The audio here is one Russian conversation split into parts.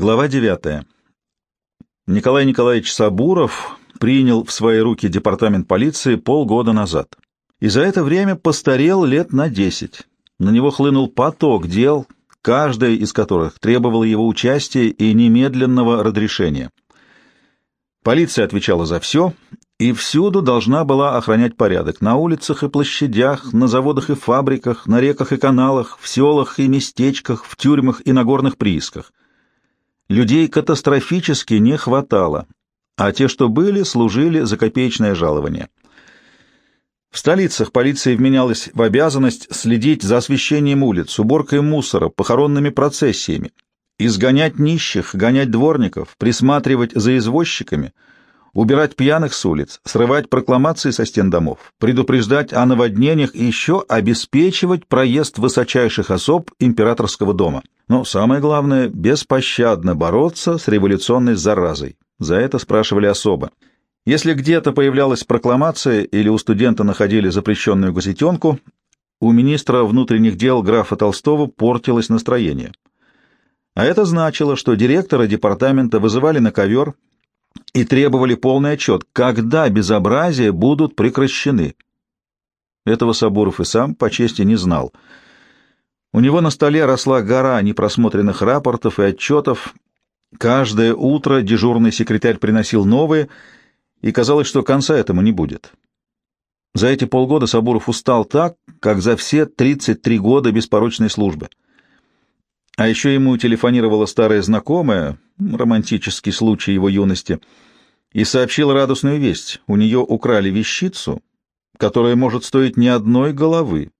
Глава 9. Николай Николаевич Сабуров принял в свои руки департамент полиции полгода назад. И за это время постарел лет на 10. На него хлынул поток дел, каждая из которых требовала его участия и немедленного разрешения. Полиция отвечала за все и всюду должна была охранять порядок на улицах и площадях, на заводах и фабриках, на реках и каналах, в селах и местечках, в тюрьмах и на горных приисках. Людей катастрофически не хватало, а те, что были, служили за копеечное жалование. В столицах полиция вменялась в обязанность следить за освещением улиц, уборкой мусора, похоронными процессиями, изгонять нищих, гонять дворников, присматривать за извозчиками, убирать пьяных с улиц, срывать прокламации со стен домов, предупреждать о наводнениях и еще обеспечивать проезд высочайших особ императорского дома. Но самое главное — беспощадно бороться с революционной заразой. За это спрашивали особо. Если где-то появлялась прокламация или у студента находили запрещенную газетенку, у министра внутренних дел графа Толстого портилось настроение. А это значило, что директора департамента вызывали на ковер и требовали полный отчет, когда безобразия будут прекращены. Этого Сабуров и сам по чести не знал. У него на столе росла гора непросмотренных рапортов и отчетов. Каждое утро дежурный секретарь приносил новые, и казалось, что конца этому не будет. За эти полгода Сабуров устал так, как за все 33 года беспорочной службы. А еще ему телефонировала старая знакомая, романтический случай его юности, и сообщила радостную весть. У нее украли вещицу, которая может стоить не одной головы,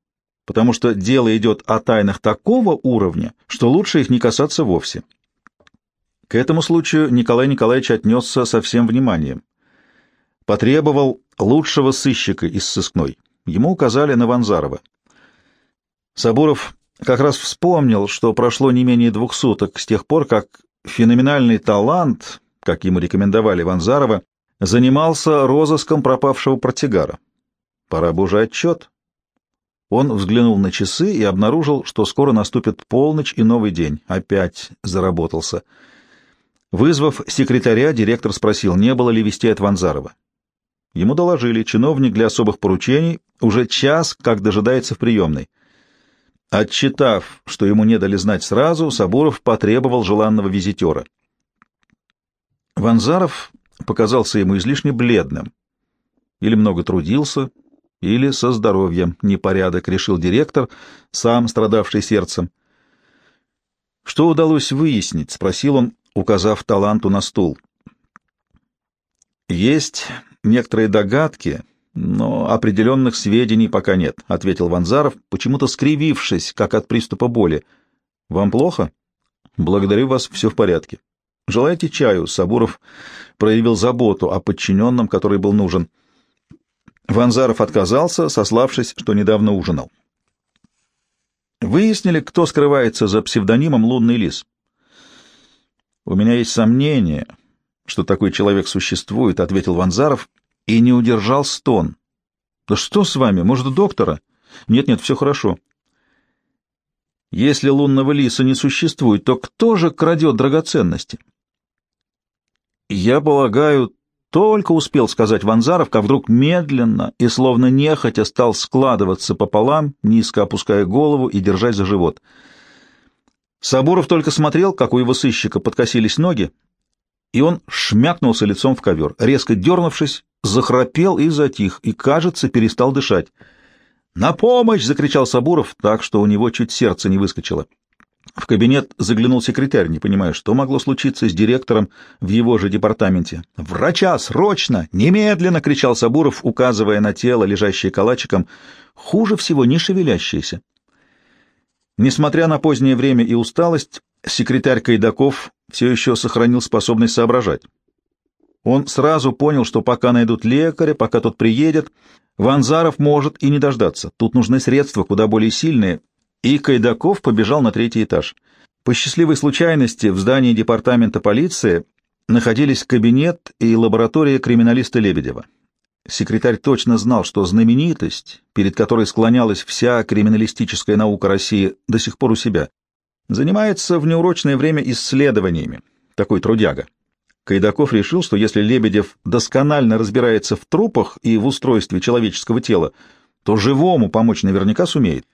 потому что дело идет о тайнах такого уровня, что лучше их не касаться вовсе. К этому случаю Николай Николаевич отнесся со всем вниманием. Потребовал лучшего сыщика из сыскной. Ему указали на Ванзарова. Сабуров как раз вспомнил, что прошло не менее двух суток с тех пор, как феноменальный талант, как ему рекомендовали Ванзарова, занимался розыском пропавшего портсигара. Пора бы уже отчет. Он взглянул на часы и обнаружил, что скоро наступит полночь и новый день. Опять заработался. Вызвав секретаря, директор спросил, не было ли вести от Ванзарова. Ему доложили, чиновник для особых поручений уже час как дожидается в приемной. Отчитав, что ему не дали знать сразу, Сабуров потребовал желанного визитера. Ванзаров показался ему излишне бледным. Или много трудился, или со здоровьем непорядок, решил директор, сам страдавший сердцем. «Что удалось выяснить?» — спросил он, указав таланту на стул. «Есть некоторые догадки, но определенных сведений пока нет, — ответил Ванзаров, почему-то скривившись, как от приступа боли. — Вам плохо? — Благодарю вас, все в порядке. — Желаете чаю? — Сабуров проявил заботу о подчиненном, который был нужен. Ванзаров отказался, сославшись, что недавно ужинал. Выяснили, кто скрывается за псевдонимом «Лунный лис». «У меня есть сомнение, что такой человек существует», — ответил Ванзаров и не удержал стон. «Да что с вами? Может, доктора?» «Нет-нет, все хорошо». «Если лунного лиса не существует, то кто же крадет драгоценности?» «Я полагаю, только успел сказать Ванзаров, как вдруг медленно и словно нехотя стал складываться пополам, низко опуская голову и держась за живот. Сабуров только смотрел, как у его сыщика подкосились ноги, и он шмякнулся лицом в ковер. Резко дернувшись, захрапел и затих, и, кажется, перестал дышать. «На помощь!» — закричал Сабуров, так что у него чуть сердце не выскочило. В кабинет заглянул секретарь, не понимая, что могло случиться с директором в его же департаменте. «Врача! Срочно! Немедленно!» — кричал Сабуров, указывая на тело, лежащее калачиком, хуже всего не шевелящееся. Несмотря на позднее время и усталость, секретарь Кайдаков все еще сохранил способность соображать. Он сразу понял, что пока найдут лекаря, пока тот приедет, Ванзаров может и не дождаться. Тут нужны средства куда более сильные, и Кайдаков побежал на третий этаж. По счастливой случайности в здании департамента полиции находились кабинет и лаборатория криминалиста Лебедева. Секретарь точно знал, что знаменитость, перед которой склонялась вся криминалистическая наука России, до сих пор у себя. Занимается в неурочное время исследованиями. Такой трудяга. Кайдаков решил, что если Лебедев досконально разбирается в трупах и в устройстве человеческого тела, то живому помочь наверняка сумеет.